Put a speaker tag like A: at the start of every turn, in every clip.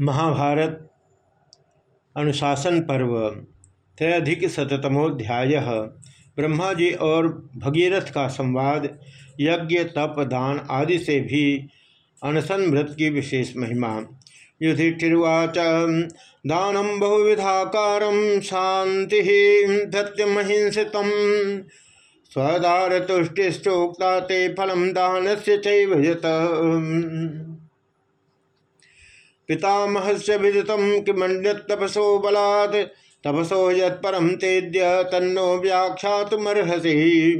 A: महाभारत अनुशासन पर्व त्रयाधिक शतमोध्याय ब्रह्मा जी और भगीरथ का संवाद, यज्ञ, तप, दान आदि से भी अनशन व्रत की विशेष महिमा। युधिष्ठिर्वाच दानम बहुविधाकार शांति सत्यमहिंसित स्वदार तुष्टिश्चोक्ता ते फलम दान से चत पितामह से विदित किमण्यतपसो बलात्। तपसो यत्परम तेद्य तन्नो व्याख्यातमर्हसी।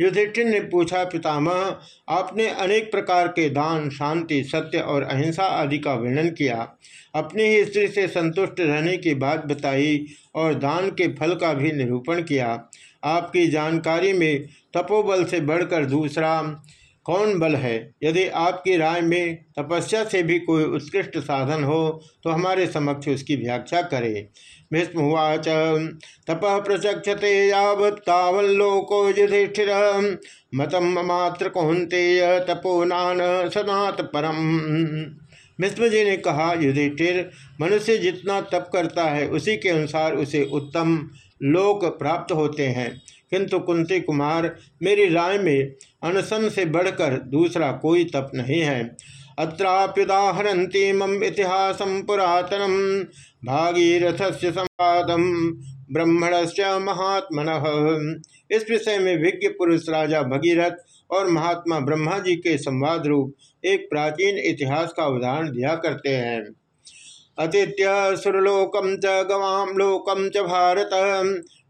A: युधिष्ठिर ने पूछा, पितामह, आपने अनेक प्रकार के दान, शांति, सत्य और अहिंसा आदि का वर्णन किया। अपनी ही स्त्री से संतुष्ट रहने की बात बताई और दान के फल का भी निरूपण किया। आपकी जानकारी में तपोबल से बढ़कर दूसरा कौन बल है? यदि आपकी राय में तपस्या से भी कोई उत्कृष्ट साधन हो तो हमारे समक्ष उसकी व्याख्या करें। भीष्मवाच तप प्रचक्षते यावत्तावल्लोको युधिष्ठिर। मतम मात्र कौंते तपो नान सनात परम। भीष्म जी ने कहा, युधिष्ठिर, मनुष्य जितना तप करता है, उसी के अनुसार उसे उत्तम लोक प्राप्त होते हैं। किंतु कुंती कुमार, मेरी राय में अनशन से बढ़कर दूसरा कोई तप नहीं है। अत्राप्युदाहरती मम इतिहास पुरातनम भागीरथ से संवादम ब्रह्मण से महात्मन। इस विषय में विज्ञ पुरुष राजा भगीरथ और महात्मा ब्रह्मा जी के संवाद रूप एक प्राचीन इतिहास का उदाहरण दिया करते हैं। अतिथ्य सुरलोकम च गवाम लोकम च भारत।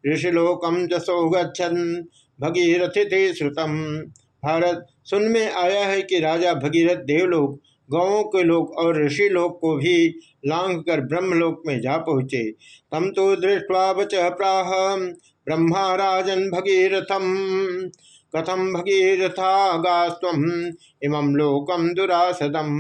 A: ऋषिलोकम च सौगछन भगीरथि श्रुतम। भारत, सुन में आया है कि राजा भगीरथ देवलोक, गाँवों के लोग और ऋषि लोक को भी लांघ कर ब्रह्मलोक में जा पहुँचे। तम तो दृष्टवा बच प्राह, ब्रह्मा राजन भगीरथम। कथम भगीरथा गास्व इमं लोकम दुरासदम।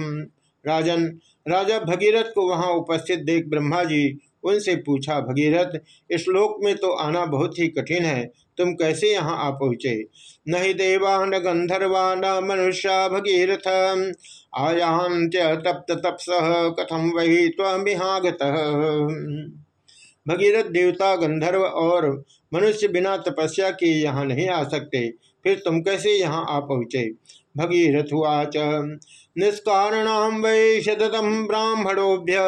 A: राजन, राजा भगीरथ को वहाँ उपस्थित देख ब्रह्मा जी उनसे पूछा, भगीरथ, इस लोक में तो आना बहुत ही कठिन है। तुम कैसे यहाँ आ पहुँचे? न ही देवा न गंधर्वा न मनुष्य भगीरथ आयांत तप्त तपस कथम वही तमिहागत भगीरथ देवता, गंधर्व और मनुष्य बिना तपस्या के यहाँ नहीं आ सकते। फिर तुम कैसे यहाँ आ पहुँचे? भगीरथुवाच निष्कारण वै शतम ब्राह्मणोभ्य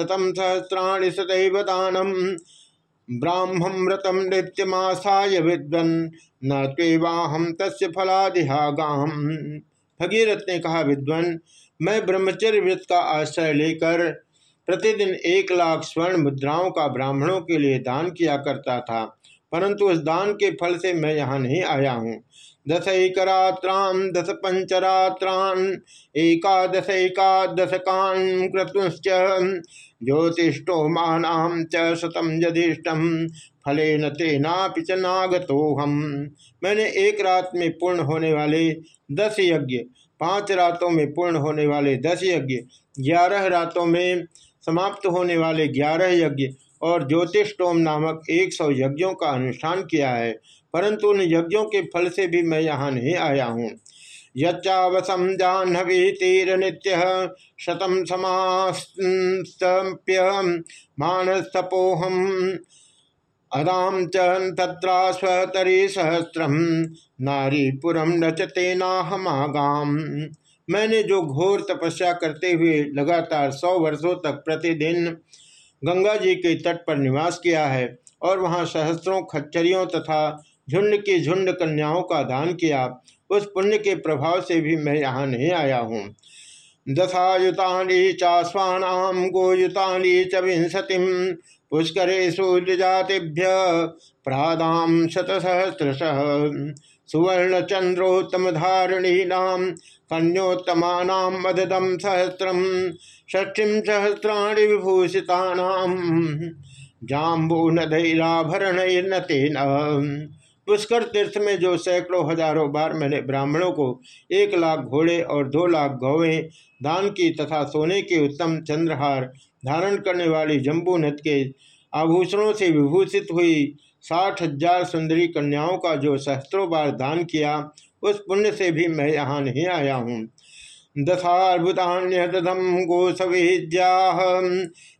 A: शतम सहस्राणि सदैव दानम ब्राह्मृतम नृत्यमासाय विद्वन, न तेवाहम तस् फलादिहागाम भगीरथ ने कहा, विद्वन, मैं ब्रह्मचर्य व्रत का आश्रय लेकर प्रतिदिन एक लाख स्वर्ण मुद्राओं का ब्राह्मणों के लिए दान किया करता था। परंतु उस दान के फल से मैं यहाँ नहीं आया हूँ। दशैकरात्रां दश पंचरात्रान एकादश एकादशकान् क्रतुश्च ज्योतिषोमानां च शतम यदिष्टम फलेन तेनापि च नागतोहम मैंने एक रात में पूर्ण होने वाले दस यज्ञ, पाँच रातों में पूर्ण होने वाले दस यज्ञ, ग्यारह रातों में समाप्त होने वाले ग्यारह यज्ञ और ज्योतिषोम नामक एक सौ यज्ञों का अनुष्ठान किया है, परंतु उन यज्ञों के फल से भी मैं यहाँ नहीं आया हूँ। यच्चावसम जाह्नवी तीर नित्य शतम समाप्य मानस्तपोहम। अदाम चत्रास्वतरी सहस्रम नारीपुरम नचते नाहमागाम मैंने जो घोर तपस्या करते हुए लगातार सौ वर्षों तक प्रतिदिन गंगा जी के तट पर निवास किया है और वहाँ सहस्रों खच्चरियों तथा झुंड की झुंड कन्याओं का दान किया। उस पुण्य के प्रभाव से भी मैं यहाँ नहीं आया हूँ। दशायुता चास्वाणाम गोयुता च विंशति पुष्करेशु जातिभ्य प्रादाम शतसहस्रश सुवर्ण चंद्रोत्तम धारिणी नाम कन्योत्तमा मददम सहस्रम ष्ठीम सहस्राणी विभूषिता जाम्बू नदैराभरण तेन पुष्कर तीर्थ में जो सैकड़ों हज़ारों बार मैंने ब्राह्मणों को एक लाख घोड़े और दो लाख गौवें दान की तथा सोने के उत्तम चंद्रहार धारण करने वाली जम्बू नद के आभूषणों से विभूषित हुई साठ हज़ार सुंदरी कन्याओं का जो सहस्त्रों बार दान किया उस पुण्य से भी मैं यहाँ नहीं आया हूँ। दशार्बुदान्यदम गोसवेद्या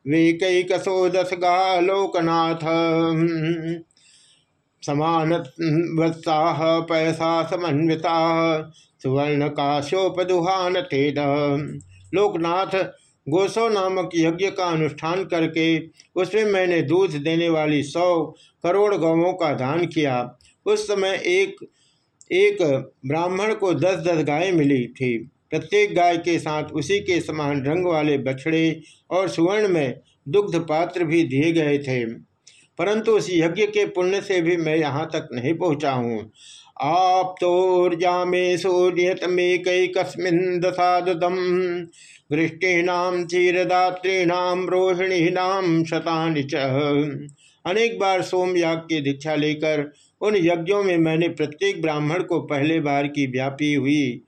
A: वेकैकसो दस गा लोकनाथ समान वत्साह पैसा समन्विता सुवर्ण काश्योपदुहान तेद लोकनाथ गोसो नामक यज्ञ का अनुष्ठान करके उसमें मैंने दूध देने वाली सौ करोड़ गौों का दान किया। उस समय एक एक ब्राह्मण को दस दस गायें मिली थी। प्रत्येक गाय के साथ उसी के समान रंग वाले बछड़े और सुवर्ण में दुग्ध पात्र भी दिए गए थे। परंतु उस यज्ञ के पुण्य से भी मैं यहाँ तक नहीं पहुँचा हूँ। आप तो में सूर्यत में कई कस्मिन दसादम वृष्टिनाम चीरदात्रीणाम रोहिणीनाम शतानि च। अनेक बार सोमयाग की दीक्षा लेकर उन यज्ञों में मैंने प्रत्येक ब्राह्मण को पहले बार की व्यापी हुई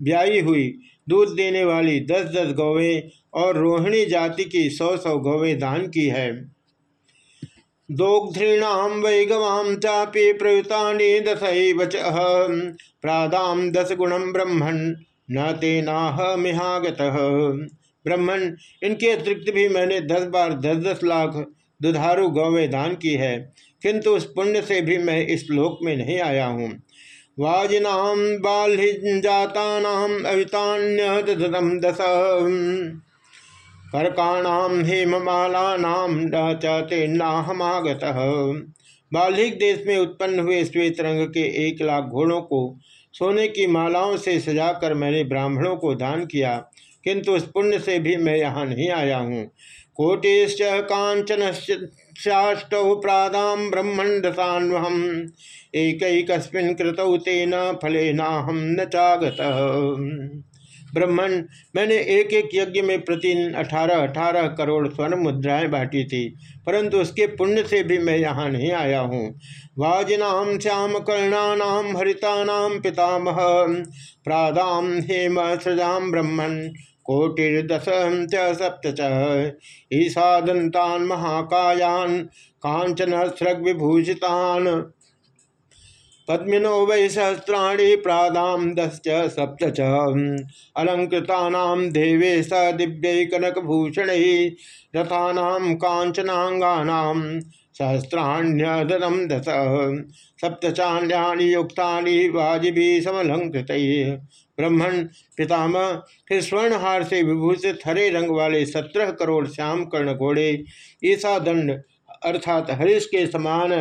A: ब्याई हुई। दूध देने वाली दस दस गौवें और रोहिणी जाति की सौ सौ गौवें दान की है। दोग्धृणाम वै गवाम चापी प्रयुता दस प्रादाम दस गुणम ब्रह्मण न तेनाह मिहागत। ब्रह्मण इनके अतिरिक्त भी मैंने दस बार दस दस लाख दुधारू गौवें दान की है। किंतु उस पुण्य से भी मैं इस लोक में नहीं आया हूँ। वाजिनाम बाल्जाता अवितान्यम दस कर्काणाम हेममालानाम तेनाहमागत बाल्हिक देश में उत्पन्न हुए श्वेत रंग के एक लाख घोड़ों को सोने की मालाओं से सजाकर मैंने ब्राह्मणों को दान किया, किंतु उस पुण्य से भी मैं यहाँ नहीं आया हूँ। कोटिश्च कांचन शाष्टौ प्रादाम ब्रह्मंडसान्वहम एक कृतौ तेन फलेनाहम न चागत। ब्रह्मण मैंने एक एक यज्ञ में प्रतिदिन अठारह अठारह करोड़ स्वर्ण मुद्राएँ बांटी थी, परंतु उसके पुण्य से भी मैं यहाँ नहीं आया हूँ। वाजिनाम श्याम कर्णानाम हरितानाम पितामह प्रादाम हेम सृजाम ब्रह्मण कोटिर्दश सप्त ईसादंतान महाकायान कांचन सृग विभूषितान पद्मिनो वै सहस्राणी प्रादाम दश्च सप्त अलंकृता देवे स दिव्य कनकभूषण रथानाम कांचनांगानाम सहस्राण्यदम दश। सप्तचान्यानि युक्तानि वाजिबी समलंकृत ब्रह्मण पितामह फिर स्वर्णहार से विभूषित हरे रंग वाले सत्रह करोड़ श्याम कर्ण घोड़े। ईसा दंड अर्थात हरीश के समान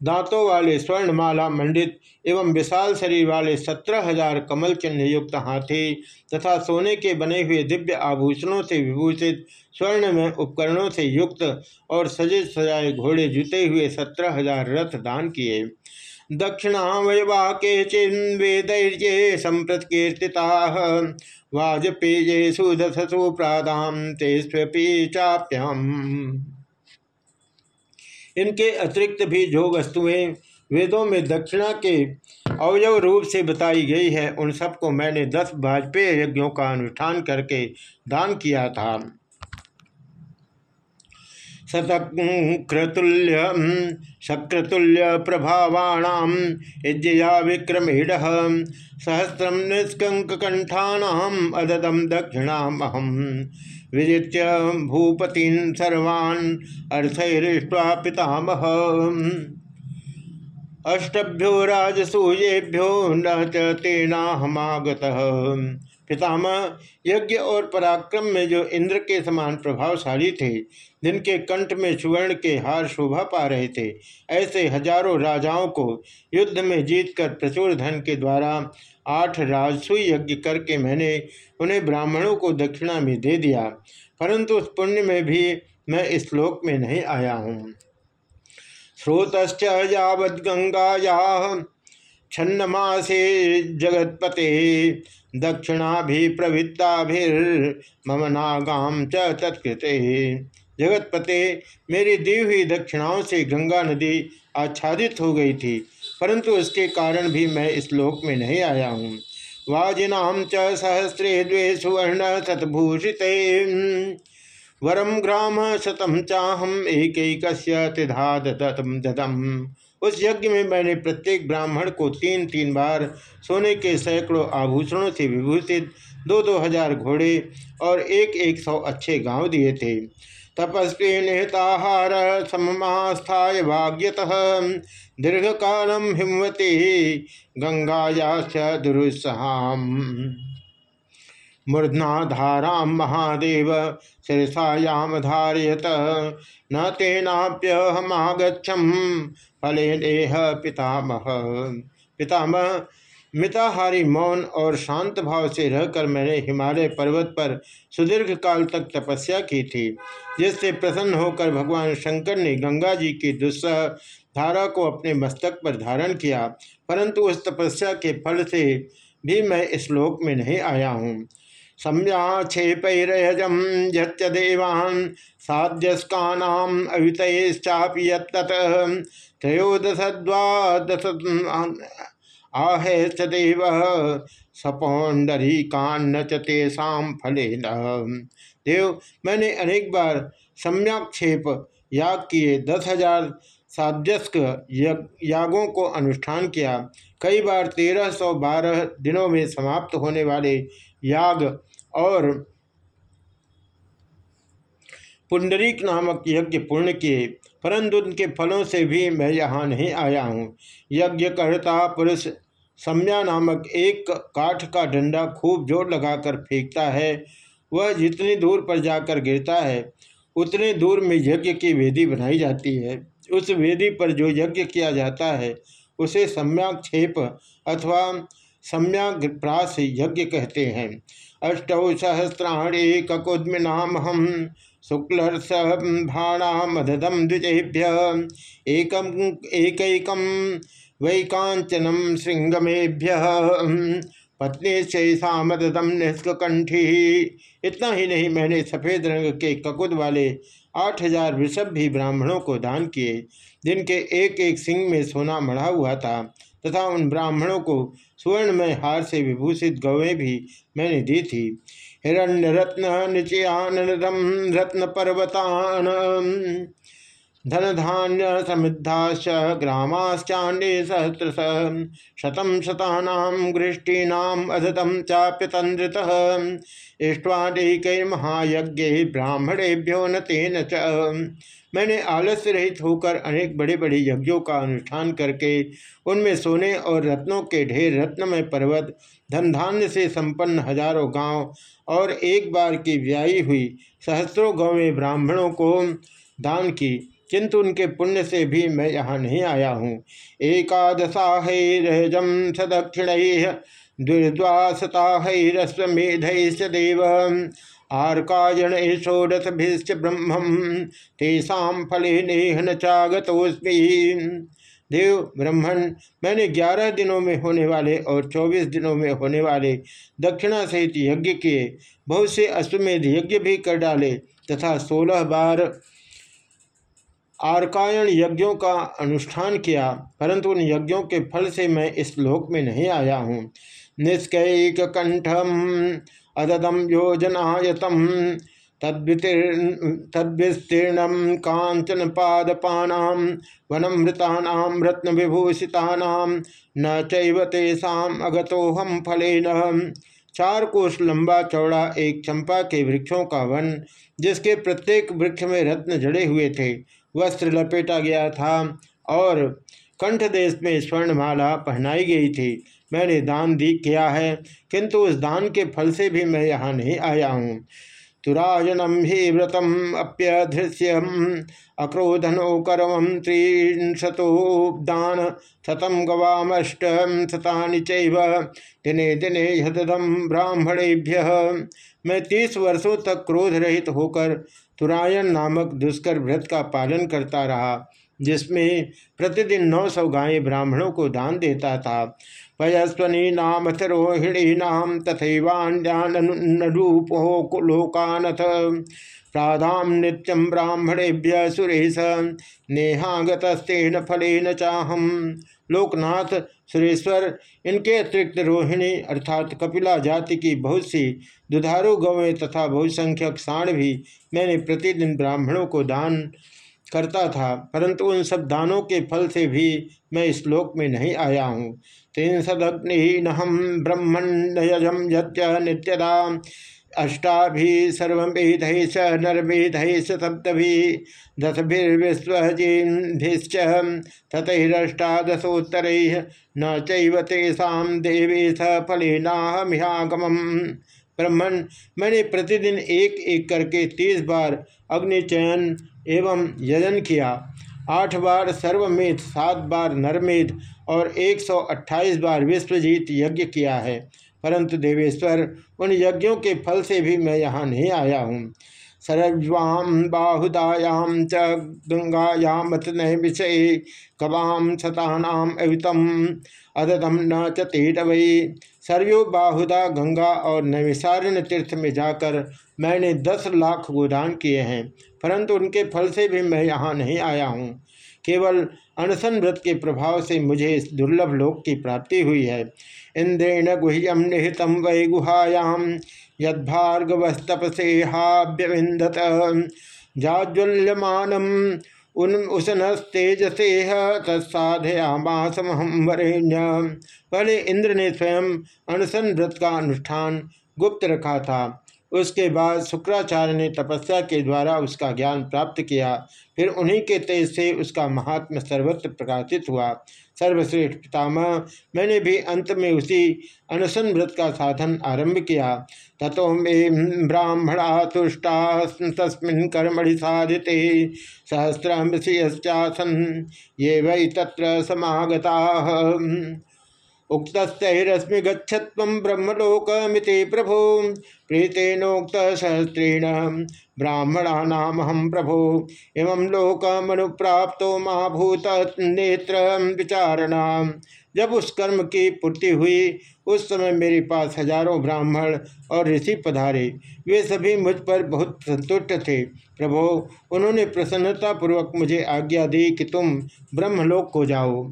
A: दांतों वाले स्वर्णमाला, मंडित एवं विशाल शरीर वाले सत्रह हज़ार कमल चिन्ह युक्त हाथी तथा सोने के बने हुए दिव्य आभूषणों से विभूषित स्वर्ण में उपकरणों से युक्त और सजे सजाए घोड़े जुते हुए सत्रह हज़ार रथ दान किए। दक्षिणा वैवाके चिन्वेदैर्ये संप्रत्कीर्तिता। वाजपेये सुदसु प्रादाम तेस्वी चाप्यम। इनके अतिरिक्त भी जो वस्तुएँ वेदों में दक्षिणा के अवयव रूप से बताई गई है, उन सबको मैंने दस भाजपेय यज्ञों का अनुष्ठान करके दान किया था। शतक्रतुल्य शक्रतुल्य प्रभावाणाम इज्जया विक्रमेण सहस्रम निष्कंकंठानाम अददम दक्षिणामहम। विजित्य भूपतीन सर्वान् अर्थैरिष्ट्वा पितामह। अष्टभ्यो राजसूयेभ्यो न तेनाहमागत। पितामह, यज्ञ और पराक्रम में जो इंद्र के समान प्रभावशाली थे, जिनके कंठ में सुवर्ण के हार शोभा पा रहे थे, ऐसे हज़ारों राजाओं को युद्ध में जीतकर प्रचुर धन के द्वारा आठ राजसूय यज्ञ करके मैंने उन्हें ब्राह्मणों को दक्षिणा में दे दिया, परंतु उस पुण्य में भी मैं इस श्लोक में नहीं आया हूँ। स्रोतश्च यावद गंगाया छन्नमासे जगतपते दक्षिणाभिप्रवृत्ताभिर्मम नागाम च तत्कृते। जगतपते मेरी दी हुई दक्षिणाओं से गंगा नदी आच्छादित हो गई थी, परंतु उसके कारण भी मैं इस लोक में नहीं आया हूँ। वाजिनाम च सहस्रे द्वे सुवर्ण शतभूषित वरम ग्राम शतम चाहम एक त्रिधा दतम दतम उस यज्ञ में मैंने प्रत्येक ब्राह्मण को तीन तीन बार सोने के सैकड़ों आभूषणों से विभूषित दो दो हज़ार घोड़े और एक एक सौ अच्छे गाँव दिए थे। तपस्वी निहताहार सममास्थाय भाग्यत दीर्घ कालम हिमवती गंगाया दुरुत्साम मूर्धनाधारा महादेव शिरसायाम धारयत। न तेनाप्यहमागछम फले देह पितामह। पितामह मिताहारी मौन और शांत भाव से रहकर मैंने हिमालय पर्वत पर सुदीर्घ काल तक तपस्या की थी, जिससे प्रसन्न होकर भगवान शंकर ने गंगा जी की दुस्सह धारा को अपने मस्तक पर धारण किया। परंतु उस तपस्या के फल से भी मैं इस लोक में नहीं आया हूँ। संव्याक्षेपैरजम यत्य देवान् साध्यस्कानाम अवितश्चापि यत्तत्। त्रयोदशद्वादश आहे सदैव सपौंडरी कान्न चेषाम फले देव, मैंने अनेक बार सम्याक्षेप याग किए, दस हज़ार साध्यस्क यागों को अनुष्ठान किया। कई बार तेरह सौ बारह दिनों में समाप्त होने वाले याग और पुंडरीक नामक यज्ञ पूर्ण किए। परंतु उनके फलों से भी मैं यहाँ नहीं आया हूँ। यज्ञकर्ता पुरुष सम्या नामक एक काठ का डंडा खूब ज़ोर लगाकर फेंकता है। वह जितनी दूर पर जाकर गिरता है, उतने दूर में यज्ञ की वेदी बनाई जाती है। उस वेदी पर जो यज्ञ किया जाता है, उसे सम्याक्षेप अथवा सम्याग्रास यज्ञ कहते हैं। अष्टौ सहस्राणी ककुद्मिनाम हम शुक्लर्षभाणामदम द्विजेभ्य एकम एकैकम वैकांचनम श्रृंगमेभ्य पत्नी शेषामदम निष्कंठी इतना ही नहीं, मैंने सफ़ेद रंग के ककुद वाले आठ हज़ार वृषभ भी ब्राह्मणों को दान किए, जिनके एक एक सिंह में सोना मढ़ा हुआ था। तथा उन ब्राह्मणों को सुवर्णमय हार से विभूषित गवें भी मैंने दी थी। हिरण्य रत्न निचयान रत्न पर्वतान धन धान्य समृद्धाश्च ग्रामाश्चाण्डे सहस्रश शतम शतानाम गृष्टीनाम अधतम चाप्यतंद्रित इष्टवादैकैर्महायज्ञ ब्राह्मणेभ्यो न तेन च। मैंने आलस्य रहित होकर अनेक बड़े बड़े यज्ञों का अनुष्ठान करके उनमें सोने और रत्नों के ढेर रत्नमय पर्वत धन धान्य से संपन्न हज़ारों गाँव और एक बार की व्यायी हुई सहस्रों गौवें ब्राह्मणों को दान की किंतु उनके पुण्य से भी मैं यहाँ नहीं आया हूँ। एकादशा हैरजम सदक्षिण दुर्द्वासताहैरस्वेध देव। आर्कायण षोडशभिश्च ब्रह्मम तेषा फले नेह न चागतोस्मी देव ब्रह्मण मैंने ग्यारह दिनों में होने वाले और चौबीस दिनों में होने वाले दक्षिणा सहित यज्ञ किए बहुत से अश्वमेध यज्ञ भी कर डाले तथा सोलह बार आर्कायण यज्ञों का अनुष्ठान किया, परंतु उन यज्ञों के फल से मैं इस लोक में नहीं आया हूँ। निष्कैक कंठम अददम योजनायतम तद्विस्तीर्ण कांचन पादपानाम वनमृतानाम रत्न विभूषितानाम न चैवतेषाम अगतोहम फलेन। चार कोष लंबा चौड़ा एक चंपा के वृक्षों का वन, जिसके प्रत्येक वृक्ष में रत्न जड़े हुए थे। वस्त्र लपेटा गया था और कंठ देश में स्वर्णमाला पहनाई गई थी। मैंने दान दी किया है, किंतु उस दान के फल से भी मैं यहाँ नहीं आया हूँ। तुराजनम ही व्रतम अप्यधृश्यम अक्रोधनो करम त्रिशतोदान शतम गवामष्ट शतानि चैव, दिने दिने यदम ब्राह्मणेभ्य। मैं तीस वर्षों तक क्रोध रहित होकर तुरायन नामक दुष्कर व्रत का पालन करता रहा, जिसमें प्रतिदिन नौ सौ गायें ब्राह्मणों को दान देता था। पयस्वनी नाम रोहिणी नाम तथैवान्यानूपो लोकानथ प्राधाम नित्यम ब्राह्मणेभ्य सुरेश, नेहागतस्तेन फलेन चाहम। लोकनाथ सुरेश्वर, इनके अतिरिक्त रोहिणी अर्थात कपिला जाति की बहुत सी दुधारू गौवें तथा बहुसंख्यक साण भी मैंने प्रतिदिन ब्राह्मणों को दान करता था, परंतु उन सब दानों के फल से भी मैं इस लोक में नहीं आया हूँ। तीन सदग्नि हम ब्रह्मण यजम यत्य नित्यदा अष्टाभि सर्वेद स नरमेध सप्तभि दशभिर्विश्वजीभिश्च ततरष्टादशोत्तर न चैवतेषा देवी स ब्रह्मण मैंने प्रतिदिन एक एक करके तीस बार अग्निचयन एवं यजन किया। आठ बार सर्वमेध, सात बार नरमेध और 128 बार विश्वजीत यज्ञ किया है। परंतु देवेश्वर, उन यज्ञों के फल से भी मैं यहाँ नहीं आया हूँ। सरज्वाम बाहुदायाम च गंगायाम नय विषय कवाम शतानाम अवितम अदतम न चेटवई सरयू, बाहुदा, गंगा और नैविसारण तीर्थ में जाकर मैंने दस लाख गोदान किए हैं, परंतु उनके फल से भी मैं यहाँ नहीं आया हूँ। केवल अनशन व्रत के प्रभाव से मुझे इस दुर्लभ लोक की प्राप्ति हुई है। इंद्रेण गुह्यम निहित वै गुहायाम यद्भार्गवस्तपसेहाव्यविंदत जाज्वल्यमानम उन उसनस्तेजसे तत्साधयामासमहम वरेण्य। पहले इंद्र ने स्वयं अनशन व्रत का अनुष्ठान गुप्त रखा था। उसके बाद शुक्राचार्य ने तपस्या के द्वारा उसका ज्ञान प्राप्त किया। फिर उन्हीं के तेज से उसका महात्मा सर्वत्र प्रकाशित हुआ। सर्वश्रेष्ठ पितामह, मैंने भी अंत में उसी अनशन व्रत का साधन आरंभ किया। तथो मे ब्राह्मणा तुष्टा तस्मिन् कर्मणि साधिते सहस्रम ये वै तत्र समागता। उक्तरश्मि गच्छत्व ब्रह्मलोकमिति प्रभो। प्रीतेनोक्त सहस्रेण ब्राह्मणानाम हम प्रभो। एवं लोकमनुप्राप्त महाभूत नेत्र विचारणा। जब उस कर्म की पूर्ति हुई। उस समय मेरे पास हज़ारों ब्राह्मण और ऋषि पधारे। वे सभी मुझ पर बहुत संतुष्ट थे। प्रभो, उन्होंने प्रसन्नतापूर्वक मुझे आज्ञा दी कि तुम ब्रह्मलोक को जाओ।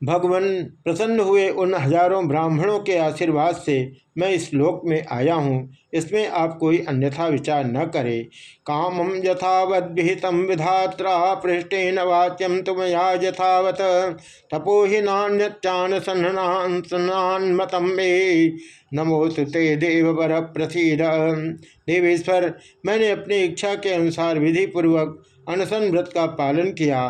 A: भगवान प्रसन्न हुए उन हज़ारों ब्राह्मणों के आशीर्वाद से मैं इस लोक में आया हूँ। इसमें आप कोई अन्यथा विचार न करें। कामम यथावत विधात्रा पृष्ठेन वाच्यम तुम या यथावत तपोहि नान्यचान सन्नान मतम मे। नमो ते देव बर प्रसीद देवेश्वर, मैंने अपनी इच्छा के अनुसार विधि पूर्वक अनशन व्रत का पालन किया।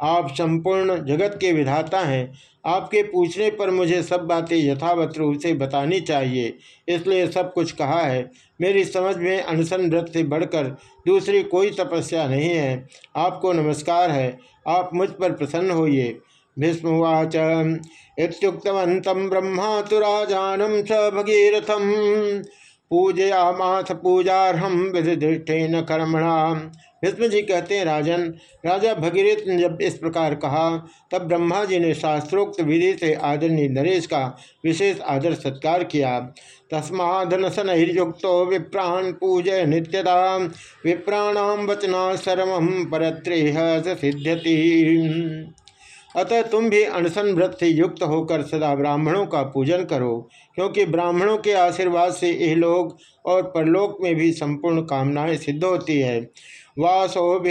A: आप संपूर्ण जगत के विधाता हैं। आपके पूछने पर मुझे सब बातें यथावत रूप से बतानी चाहिए, इसलिए सब कुछ कहा है। मेरी समझ में अनशन व्रत से बढ़कर दूसरी कोई तपस्या नहीं है। आपको नमस्कार है। आप मुझ पर प्रसन्न होइए। भीष्मवाच इतुक्तवंत ब्रह्मा तो राजानम स भगीरथम पूजयामाथ पूजारहम विधिष्ठेन कर्मणा। भीष्म जी कहते हैं, राजन, राजा भगीरथ ने जब इस प्रकार कहा, तब ब्रह्मा जी ने शास्त्रोक्त विधि से आदरणीय नरेश का विशेष आदर सत्कार किया। तस्मादन युक्तो विप्राण पूजय नित्यदा विप्राणाम वचना सर्व परत्रेह सिद्ध्यति। अतः तुम भी अनशन व्रत से युक्त होकर सदा ब्राह्मणों का पूजन करो, क्योंकि ब्राह्मणों के आशीर्वाद से यह लोग और परलोक में भी संपूर्ण कामनाएँ सिद्ध होती है। वासोभिर्गोभिश्च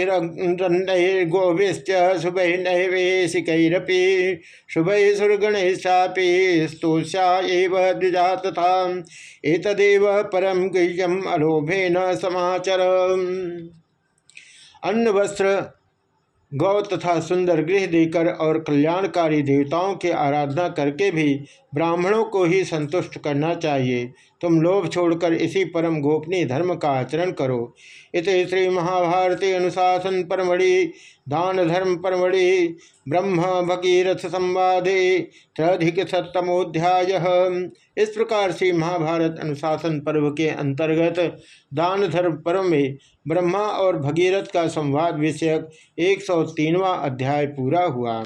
A: शुभ नैवेशिकैरपि शुभ सुरगणेशापि स्तोष्या द्विजा तथा एतदेव परम गुह्यम अलोभेन समाचर अन्न वस्त्र गौ तथा सुंदर गृह देकर और कल्याणकारी देवताओं की आराधना करके भी ब्राह्मणों को ही संतुष्ट करना चाहिए। तुम लोभ छोड़कर इसी परम गोपनीय धर्म का आचरण करो। इत श्री महाभारती अनुशासन परमढ़ि, दान धर्म परमढ़ि, ब्रह्म भगीरथ संवादे, त्रधिक सप्तमोध्याय। इस प्रकार से महाभारत अनुशासन पर्व के अंतर्गत दान धर्म पर्व में ब्रह्मा और भगीरथ का संवाद विषयक एक सौ अध्याय पूरा हुआ।